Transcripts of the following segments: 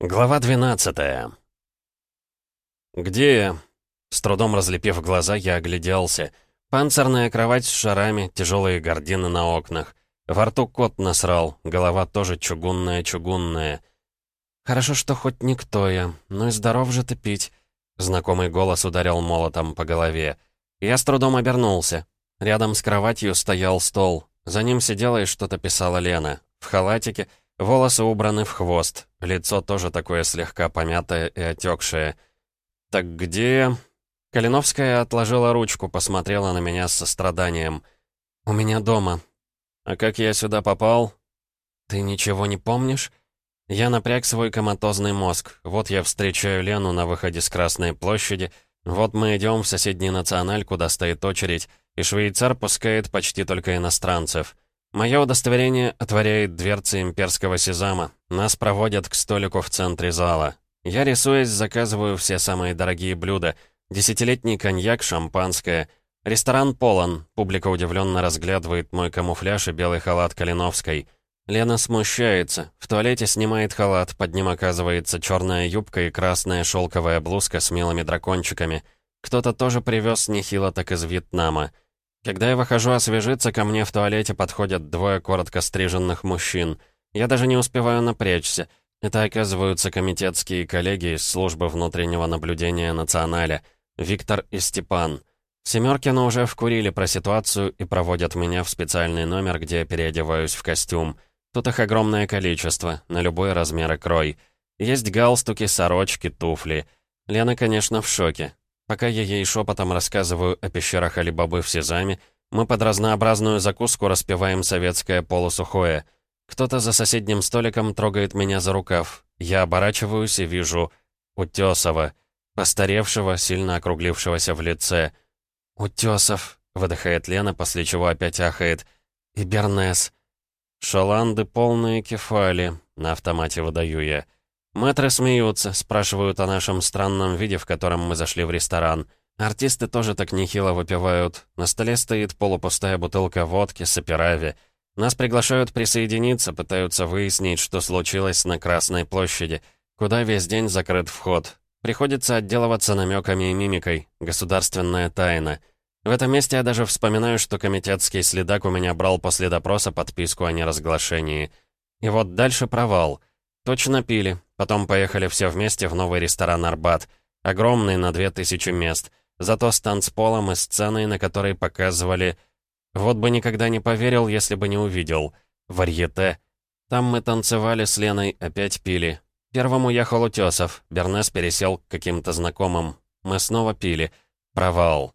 Глава 12 «Где я?» С трудом разлепив глаза, я огляделся. Панцирная кровать с шарами, тяжелые гардины на окнах. Во рту кот насрал, голова тоже чугунная-чугунная. «Хорошо, что хоть никто я, ну и здоров же ты пить», — знакомый голос ударил молотом по голове. Я с трудом обернулся. Рядом с кроватью стоял стол. За ним сидела и что-то писала Лена. В халатике — Волосы убраны в хвост, лицо тоже такое слегка помятое и отекшее. «Так где...» Калиновская отложила ручку, посмотрела на меня с состраданием. «У меня дома». «А как я сюда попал?» «Ты ничего не помнишь?» Я напряг свой коматозный мозг. Вот я встречаю Лену на выходе с Красной площади. Вот мы идем в соседний националь, куда стоит очередь, и швейцар пускает почти только иностранцев. Мое удостоверение отворяет дверцы имперского сезама. Нас проводят к столику в центре зала. Я, рисуясь, заказываю все самые дорогие блюда. Десятилетний коньяк, шампанское. Ресторан полон. Публика удивленно разглядывает мой камуфляж и белый халат Калиновской. Лена смущается. В туалете снимает халат, под ним оказывается черная юбка и красная шелковая блузка с милыми дракончиками. Кто-то тоже привез нехило так из Вьетнама. Когда я выхожу освежиться, ко мне в туалете подходят двое коротко стриженных мужчин. Я даже не успеваю напрячься. Это оказываются комитетские коллеги из службы внутреннего наблюдения Националя, Виктор и Степан. Семеркина уже вкурили про ситуацию и проводят меня в специальный номер, где я переодеваюсь в костюм. Тут их огромное количество, на любой размер и крой. Есть галстуки, сорочки, туфли. Лена, конечно, в шоке. Пока я ей шепотом рассказываю о пещерах Алибабы в Сезаме, мы под разнообразную закуску распеваем советское полусухое. Кто-то за соседним столиком трогает меня за рукав. Я оборачиваюсь и вижу Утесова, постаревшего, сильно округлившегося в лице. «Утесов», — выдыхает Лена, после чего опять ахает. «И Бернес». «Шаланды полные кефали», — на автомате выдаю я. Мэтры смеются, спрашивают о нашем странном виде, в котором мы зашли в ресторан. Артисты тоже так нехило выпивают. На столе стоит полупустая бутылка водки с операви. Нас приглашают присоединиться, пытаются выяснить, что случилось на Красной площади, куда весь день закрыт вход. Приходится отделываться намеками и мимикой. Государственная тайна. В этом месте я даже вспоминаю, что комитетский следак у меня брал после допроса подписку о неразглашении. И вот дальше провал. Точно пили, Потом поехали все вместе в новый ресторан «Арбат». Огромный, на две тысячи мест. Зато с танцполом и сценой, на которой показывали... Вот бы никогда не поверил, если бы не увидел. Варьете. Там мы танцевали с Леной, опять пили. Первым уехал Утесов. Бернес пересел к каким-то знакомым. Мы снова пили. Провал.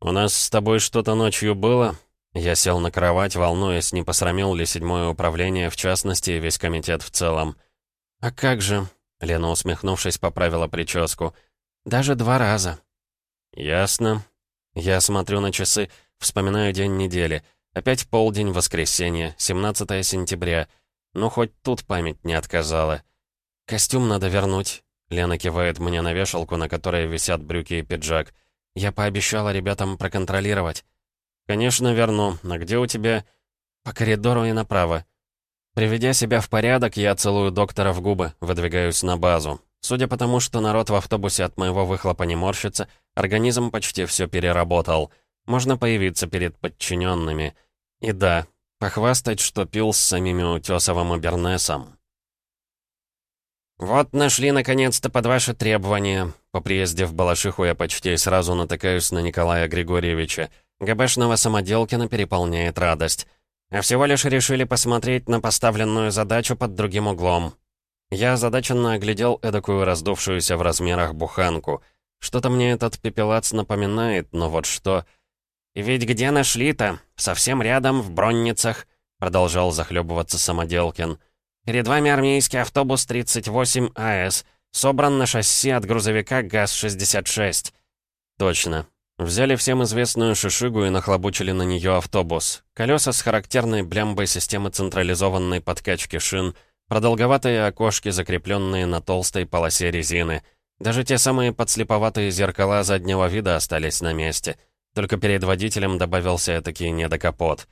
«У нас с тобой что-то ночью было?» Я сел на кровать, волнуясь, не посрамил ли седьмое управление, в частности, весь комитет в целом. «А как же?» — Лена, усмехнувшись, поправила прическу. «Даже два раза». «Ясно». Я смотрю на часы, вспоминаю день недели. Опять полдень, воскресенье, 17 сентября. Ну, хоть тут память не отказала. «Костюм надо вернуть». Лена кивает мне на вешалку, на которой висят брюки и пиджак. «Я пообещала ребятам проконтролировать». «Конечно, верну. А где у тебя...» «По коридору и направо». Приведя себя в порядок, я целую доктора в губы, выдвигаюсь на базу. Судя по тому, что народ в автобусе от моего выхлопа не морщится, организм почти все переработал. Можно появиться перед подчиненными. И да, похвастать, что пил с самими Утесовым и Бернесом. «Вот нашли, наконец-то, под ваши требования». По приезде в Балашиху я почти сразу натыкаюсь на Николая Григорьевича. ГБшного самоделкина переполняет радость а всего лишь решили посмотреть на поставленную задачу под другим углом. Я озадаченно оглядел эдакую раздувшуюся в размерах буханку. Что-то мне этот пепелац напоминает, но вот что... «И ведь где нашли-то? Совсем рядом, в Бронницах», — продолжал захлебываться Самоделкин. «Перед вами армейский автобус 38 АС, собран на шасси от грузовика ГАЗ-66». «Точно. Взяли всем известную шишигу и нахлобучили на нее автобус. Колеса с характерной блямбой системы централизованной подкачки шин, продолговатые окошки, закрепленные на толстой полосе резины. Даже те самые подслеповатые зеркала заднего вида остались на месте. Только перед водителем добавился этакий недокапот.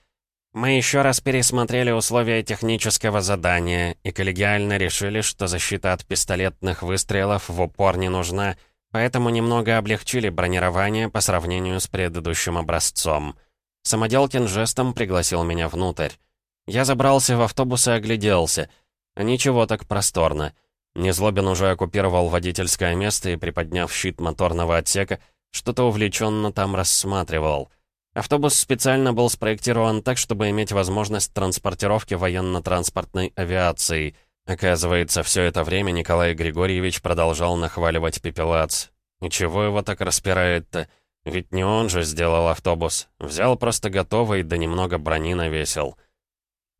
Мы еще раз пересмотрели условия технического задания и коллегиально решили, что защита от пистолетных выстрелов в упор не нужна, поэтому немного облегчили бронирование по сравнению с предыдущим образцом. Самоделкин жестом пригласил меня внутрь. Я забрался в автобус и огляделся. Ничего так просторно. Незлобин уже оккупировал водительское место и, приподняв щит моторного отсека, что-то увлеченно там рассматривал. Автобус специально был спроектирован так, чтобы иметь возможность транспортировки военно-транспортной авиации. Оказывается, все это время Николай Григорьевич продолжал нахваливать пепелац. И чего его так распирает-то? Ведь не он же сделал автобус. Взял просто готовый, да немного брони навесил.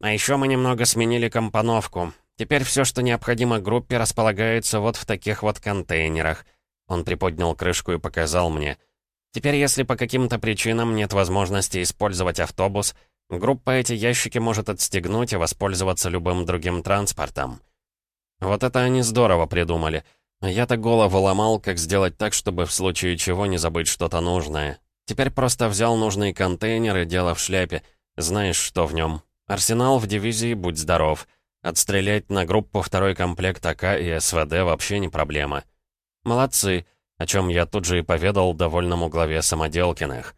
А еще мы немного сменили компоновку. Теперь все, что необходимо группе, располагается вот в таких вот контейнерах. Он приподнял крышку и показал мне. Теперь, если по каким-то причинам нет возможности использовать автобус, группа эти ящики может отстегнуть и воспользоваться любым другим транспортом. Вот это они здорово придумали. Я-то голову ломал, как сделать так, чтобы в случае чего не забыть что-то нужное. Теперь просто взял нужный контейнер и дело в шляпе. Знаешь, что в нем. Арсенал в дивизии, будь здоров. Отстрелять на группу второй комплект АК и СВД вообще не проблема. Молодцы, о чем я тут же и поведал довольному главе Самоделкиных.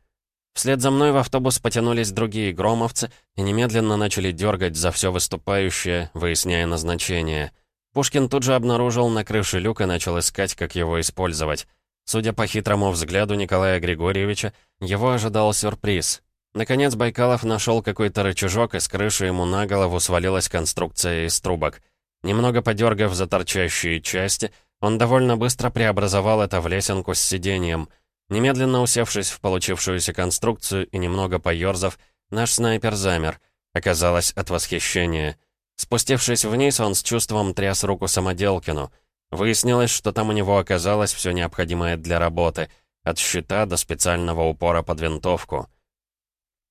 Вслед за мной в автобус потянулись другие громовцы и немедленно начали дергать за все выступающее, выясняя назначение. Пушкин тут же обнаружил на крыше люк и начал искать, как его использовать. Судя по хитрому взгляду Николая Григорьевича, его ожидал сюрприз. Наконец Байкалов нашел какой-то рычажок, и с крыши ему на голову свалилась конструкция из трубок. Немного подергав за торчащие части, он довольно быстро преобразовал это в лесенку с сиденьем. Немедленно усевшись в получившуюся конструкцию и немного поёрзав, наш снайпер замер. Оказалось, от восхищения. Спустившись вниз, он с чувством тряс руку самоделкину. Выяснилось, что там у него оказалось все необходимое для работы, от щита до специального упора под винтовку.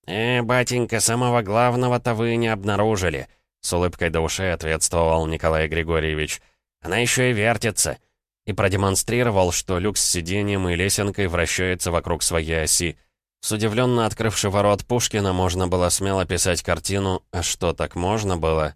«Э, батенька, самого главного-то вы не обнаружили», — с улыбкой до ушей ответствовал Николай Григорьевич. Она еще и вертится!» И продемонстрировал, что люк с сиденьем и лесенкой вращается вокруг своей оси. С удивленно открывшего ворот Пушкина можно было смело писать картину «А что, так можно было?».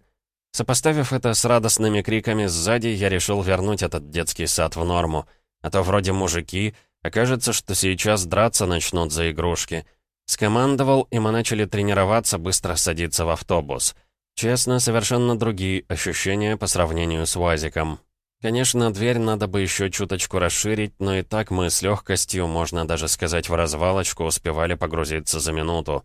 Сопоставив это с радостными криками сзади, я решил вернуть этот детский сад в норму. А то вроде мужики, окажется, что сейчас драться начнут за игрушки. Скомандовал, и мы начали тренироваться быстро садиться в автобус. Честно, совершенно другие ощущения по сравнению с УАЗиком. Конечно, дверь надо бы еще чуточку расширить, но и так мы с легкостью, можно даже сказать в развалочку, успевали погрузиться за минуту.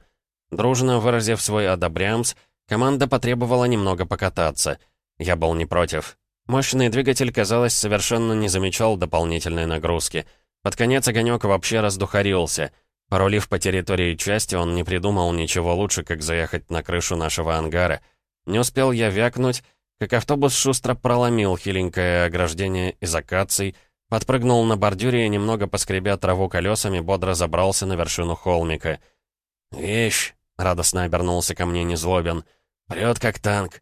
Дружно выразив свой одобрямс, команда потребовала немного покататься. Я был не против. Мощный двигатель, казалось, совершенно не замечал дополнительной нагрузки. Под конец огонек вообще раздухарился. Порулив по территории части, он не придумал ничего лучше, как заехать на крышу нашего ангара — не успел я вякнуть, как автобус шустро проломил хиленькое ограждение из акаций, подпрыгнул на бордюре и, немного поскребя траву колесами, бодро забрался на вершину холмика. «Вещь!» — радостно обернулся ко мне Незлобин. «Прет как танк».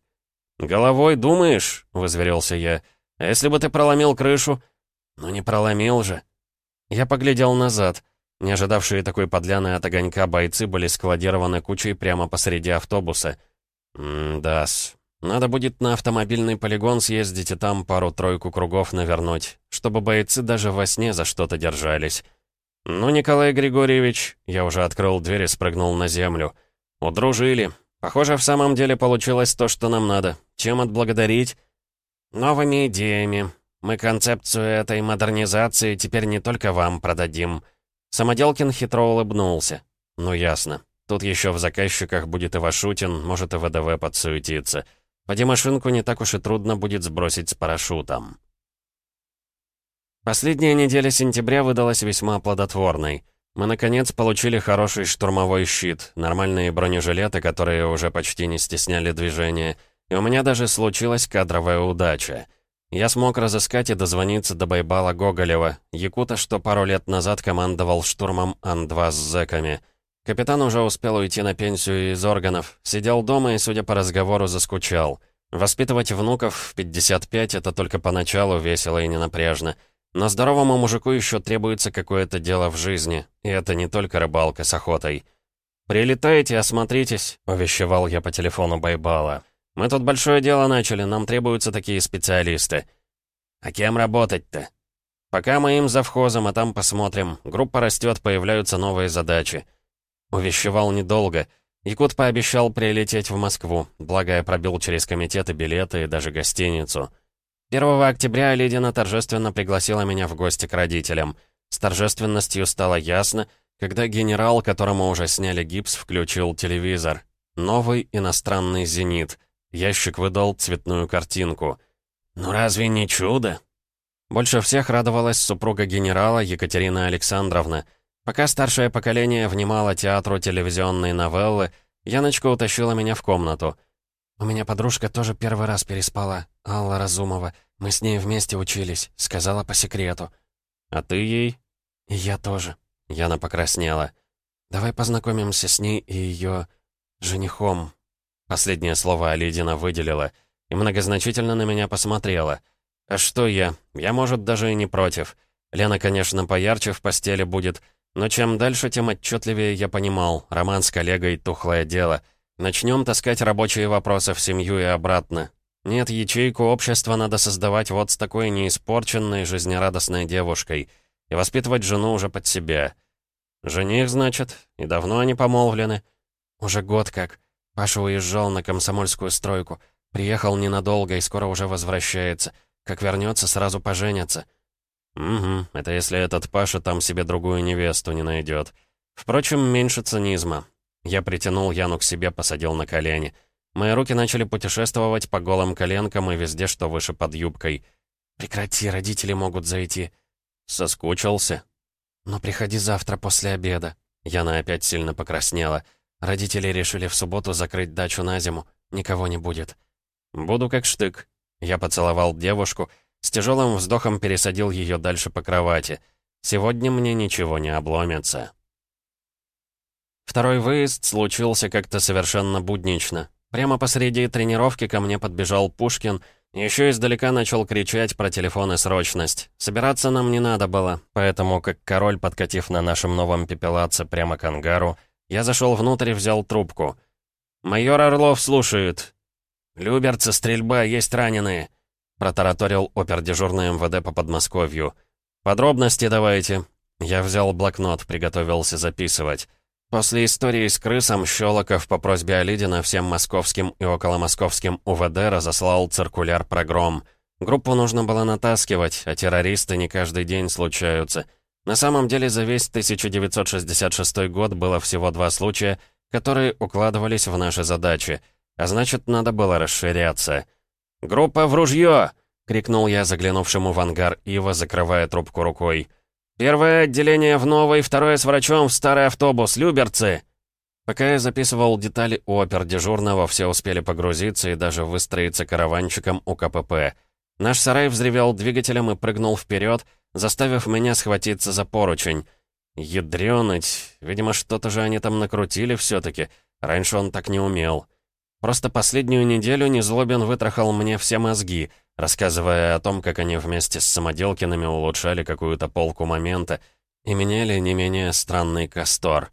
«Головой думаешь?» — возверился я. «А если бы ты проломил крышу?» «Ну не проломил же». Я поглядел назад. Не ожидавшие такой подляны от огонька бойцы были складированы кучей прямо посреди автобуса — «М-да-с. Надо будет на автомобильный полигон съездить и там пару-тройку кругов навернуть, чтобы бойцы даже во сне за что-то держались. Ну, Николай Григорьевич, я уже открыл дверь и спрыгнул на землю. Удружили. Похоже, в самом деле получилось то, что нам надо. Чем отблагодарить? Новыми идеями. Мы концепцию этой модернизации теперь не только вам продадим. Самоделкин хитро улыбнулся. Ну, ясно. Тут еще в заказчиках будет и Вашутин, может и ВДВ подсуетиться. Поди машинку не так уж и трудно будет сбросить с парашютом. Последняя неделя сентября выдалась весьма плодотворной. Мы, наконец, получили хороший штурмовой щит, нормальные бронежилеты, которые уже почти не стесняли движения, и у меня даже случилась кадровая удача. Я смог разыскать и дозвониться до Байбала Гоголева, якута, что пару лет назад командовал штурмом Ан-2 с зэками — Капитан уже успел уйти на пенсию из органов, сидел дома и, судя по разговору, заскучал. Воспитывать внуков в 55 — это только поначалу весело и ненапряжно. Но здоровому мужику еще требуется какое-то дело в жизни, и это не только рыбалка с охотой. «Прилетайте, осмотритесь», — увещевал я по телефону Байбала. «Мы тут большое дело начали, нам требуются такие специалисты». «А кем работать-то?» «Пока мы им завхозом, а там посмотрим. Группа растет, появляются новые задачи». Увещевал недолго. Якут пообещал прилететь в Москву, благо я пробил через комитеты билеты и даже гостиницу. 1 октября Лидина торжественно пригласила меня в гости к родителям. С торжественностью стало ясно, когда генерал, которому уже сняли гипс, включил телевизор. Новый иностранный «Зенит». Ящик выдал цветную картинку. «Ну разве не чудо?» Больше всех радовалась супруга генерала Екатерина Александровна. Пока старшее поколение внимало театру телевизионной новеллы, Яночка утащила меня в комнату. «У меня подружка тоже первый раз переспала, Алла Разумова. Мы с ней вместе учились», — сказала по секрету. «А ты ей?» «И я тоже». Яна покраснела. «Давай познакомимся с ней и ее женихом». Последнее слово Алидина выделила и многозначительно на меня посмотрела. «А что я? Я, может, даже и не против. Лена, конечно, поярче в постели будет, но чем дальше, тем отчетливее я понимал. Роман с коллегой — тухлое дело. Начнем таскать рабочие вопросы в семью и обратно. Нет, ячейку общества надо создавать вот с такой неиспорченной, жизнерадостной девушкой — и воспитывать жену уже под себя. Жених, значит, и давно они помолвлены. Уже год как. Паша уезжал на комсомольскую стройку. Приехал ненадолго и скоро уже возвращается. Как вернется, сразу поженятся. Угу, это если этот Паша там себе другую невесту не найдет. Впрочем, меньше цинизма. Я притянул Яну к себе, посадил на колени. Мои руки начали путешествовать по голым коленкам и везде, что выше под юбкой. «Прекрати, родители могут зайти», «Соскучился?» «Но приходи завтра после обеда». Яна опять сильно покраснела. Родители решили в субботу закрыть дачу на зиму. Никого не будет. «Буду как штык». Я поцеловал девушку, с тяжелым вздохом пересадил ее дальше по кровати. «Сегодня мне ничего не обломится». Второй выезд случился как-то совершенно буднично. Прямо посреди тренировки ко мне подбежал Пушкин — еще издалека начал кричать про телефон и срочность. Собираться нам не надо было, поэтому, как король, подкатив на нашем новом пепелаце прямо к ангару, я зашел внутрь и взял трубку. «Майор Орлов слушает». «Люберцы, стрельба, есть раненые», — протараторил опердежурный МВД по Подмосковью. «Подробности давайте». Я взял блокнот, приготовился записывать. После истории с крысом Щелоков по просьбе Алидина всем московским и околомосковским УВД разослал циркуляр «Прогром». Группу нужно было натаскивать, а террористы не каждый день случаются. На самом деле за весь 1966 год было всего два случая, которые укладывались в наши задачи, а значит, надо было расширяться. «Группа в ружье!» — крикнул я заглянувшему в ангар Ива, закрывая трубку рукой. «Первое отделение в новый, второе с врачом в старый автобус, Люберцы!» Пока я записывал детали у опер-дежурного, все успели погрузиться и даже выстроиться караванчиком у КПП. Наш сарай взревел двигателем и прыгнул вперед, заставив меня схватиться за поручень. Ядрёныть, видимо, что-то же они там накрутили все таки Раньше он так не умел. Просто последнюю неделю Незлобин вытрахал мне все мозги — рассказывая о том, как они вместе с самоделкиными улучшали какую-то полку момента и меняли не менее странный кастор.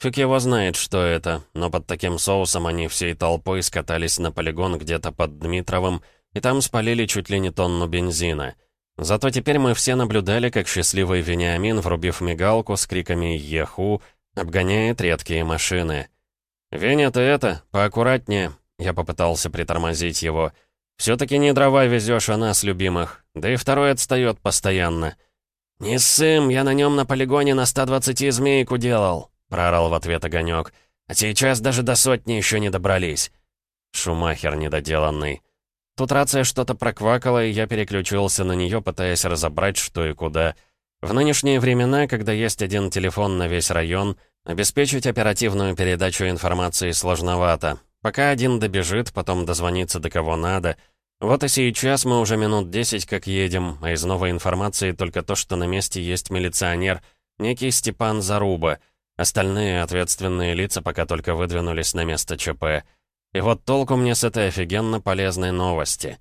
Фиг его знает, что это, но под таким соусом они всей толпой скатались на полигон где-то под Дмитровым, и там спалили чуть ли не тонну бензина. Зато теперь мы все наблюдали, как счастливый Вениамин, врубив мигалку с криками «Еху!», обгоняет редкие машины. «Веня, ты это, поаккуратнее!» Я попытался притормозить его — все-таки не дрова везешь, а нас, любимых. Да и второй отстает постоянно. «Не ссым, я на нем на полигоне на 120 змейку делал», — проорал в ответ огонек. «А сейчас даже до сотни еще не добрались». Шумахер недоделанный. Тут рация что-то проквакала, и я переключился на нее, пытаясь разобрать, что и куда. В нынешние времена, когда есть один телефон на весь район, обеспечить оперативную передачу информации сложновато. Пока один добежит, потом дозвонится до кого надо. Вот и сейчас мы уже минут десять как едем, а из новой информации только то, что на месте есть милиционер, некий Степан Заруба. Остальные ответственные лица пока только выдвинулись на место ЧП. И вот толку мне с этой офигенно полезной новости.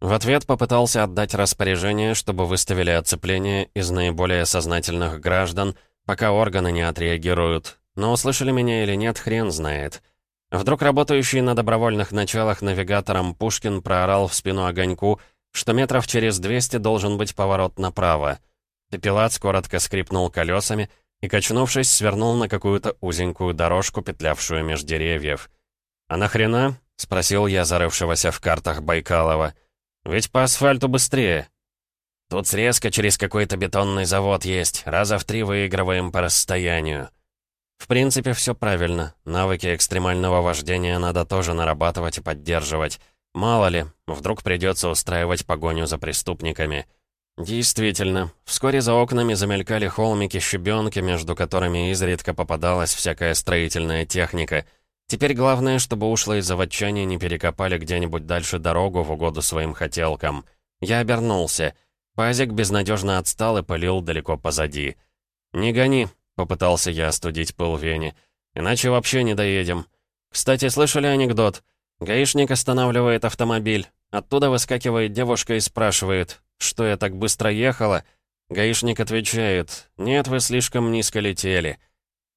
В ответ попытался отдать распоряжение, чтобы выставили оцепление из наиболее сознательных граждан, пока органы не отреагируют. но услышали меня или нет, хрен знает. Вдруг работающий на добровольных началах навигатором Пушкин проорал в спину огоньку, что метров через 200 должен быть поворот направо. Пепелац коротко скрипнул колесами и, качнувшись, свернул на какую-то узенькую дорожку, петлявшую меж деревьев. «А нахрена?» — спросил я зарывшегося в картах Байкалова. «Ведь по асфальту быстрее». «Тут срезка через какой-то бетонный завод есть. Раза в три выигрываем по расстоянию». В принципе, все правильно. Навыки экстремального вождения надо тоже нарабатывать и поддерживать. Мало ли, вдруг придется устраивать погоню за преступниками. Действительно, вскоре за окнами замелькали холмики-щебенки, между которыми изредка попадалась всякая строительная техника. Теперь главное, чтобы ушлые заводчане не перекопали где-нибудь дальше дорогу в угоду своим хотелкам. Я обернулся. Пазик безнадежно отстал и пылил далеко позади. «Не гони», — попытался я остудить пыл Вене. «Иначе вообще не доедем. Кстати, слышали анекдот? Гаишник останавливает автомобиль. Оттуда выскакивает девушка и спрашивает, что я так быстро ехала. Гаишник отвечает, «Нет, вы слишком низко летели».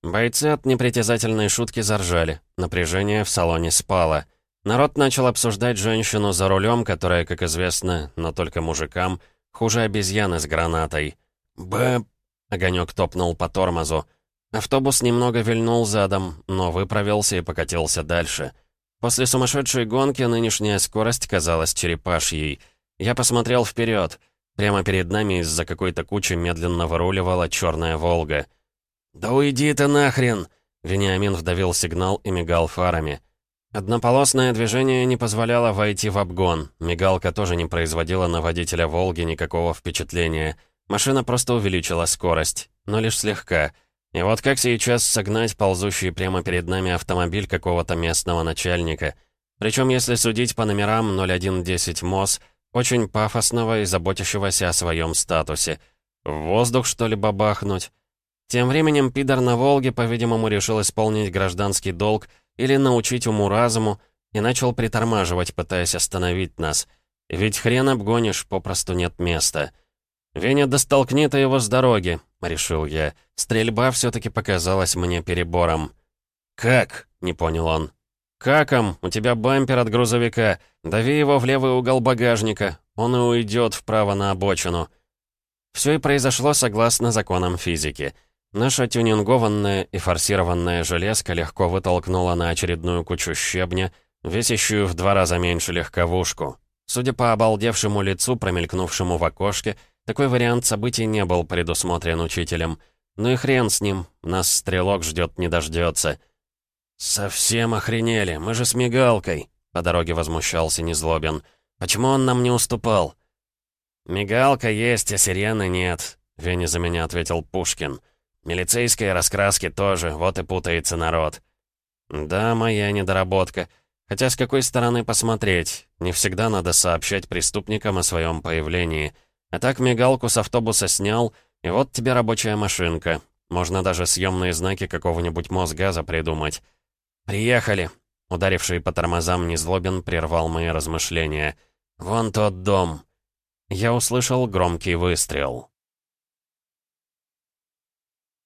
Бойцы от непритязательной шутки заржали. Напряжение в салоне спало. Народ начал обсуждать женщину за рулем, которая, как известно, но только мужикам, хуже обезьяны с гранатой. «Б...» — огонек топнул по тормозу. Автобус немного вильнул задом, но выправился и покатился дальше. После сумасшедшей гонки нынешняя скорость казалась черепашьей. Я посмотрел вперед. Прямо перед нами из-за какой-то кучи медленно выруливала черная «Волга». «Да уйди ты нахрен!» Вениамин вдавил сигнал и мигал фарами. Однополосное движение не позволяло войти в обгон. Мигалка тоже не производила на водителя «Волги» никакого впечатления. Машина просто увеличила скорость, но лишь слегка — и вот как сейчас согнать ползущий прямо перед нами автомобиль какого-то местного начальника. Причем, если судить по номерам 0110 МОЗ, очень пафосного и заботящегося о своем статусе. В воздух, что ли, бабахнуть? Тем временем пидор на Волге, по-видимому, решил исполнить гражданский долг или научить уму-разуму, и начал притормаживать, пытаясь остановить нас. Ведь хрен обгонишь, попросту нет места. «Веня, достолкни ты его с дороги», — решил я. Стрельба все-таки показалась мне перебором. «Как?» — не понял он. «Каком? У тебя бампер от грузовика. Дави его в левый угол багажника. Он и уйдет вправо на обочину». Все и произошло согласно законам физики. Наша тюнингованная и форсированная железка легко вытолкнула на очередную кучу щебня, весящую в два раза меньше легковушку. Судя по обалдевшему лицу, промелькнувшему в окошке, такой вариант событий не был предусмотрен учителем. Ну и хрен с ним, нас стрелок ждет не дождется. «Совсем охренели, мы же с мигалкой», — по дороге возмущался Незлобин. «Почему он нам не уступал?» «Мигалка есть, а сирены нет», — Вене за меня ответил Пушкин. «Милицейские раскраски тоже, вот и путается народ». «Да, моя недоработка. Хотя с какой стороны посмотреть? Не всегда надо сообщать преступникам о своем появлении». А так мигалку с автобуса снял, и вот тебе рабочая машинка. Можно даже съемные знаки какого-нибудь Мосгаза придумать. «Приехали!» Ударивший по тормозам Незлобин прервал мои размышления. «Вон тот дом!» Я услышал громкий выстрел.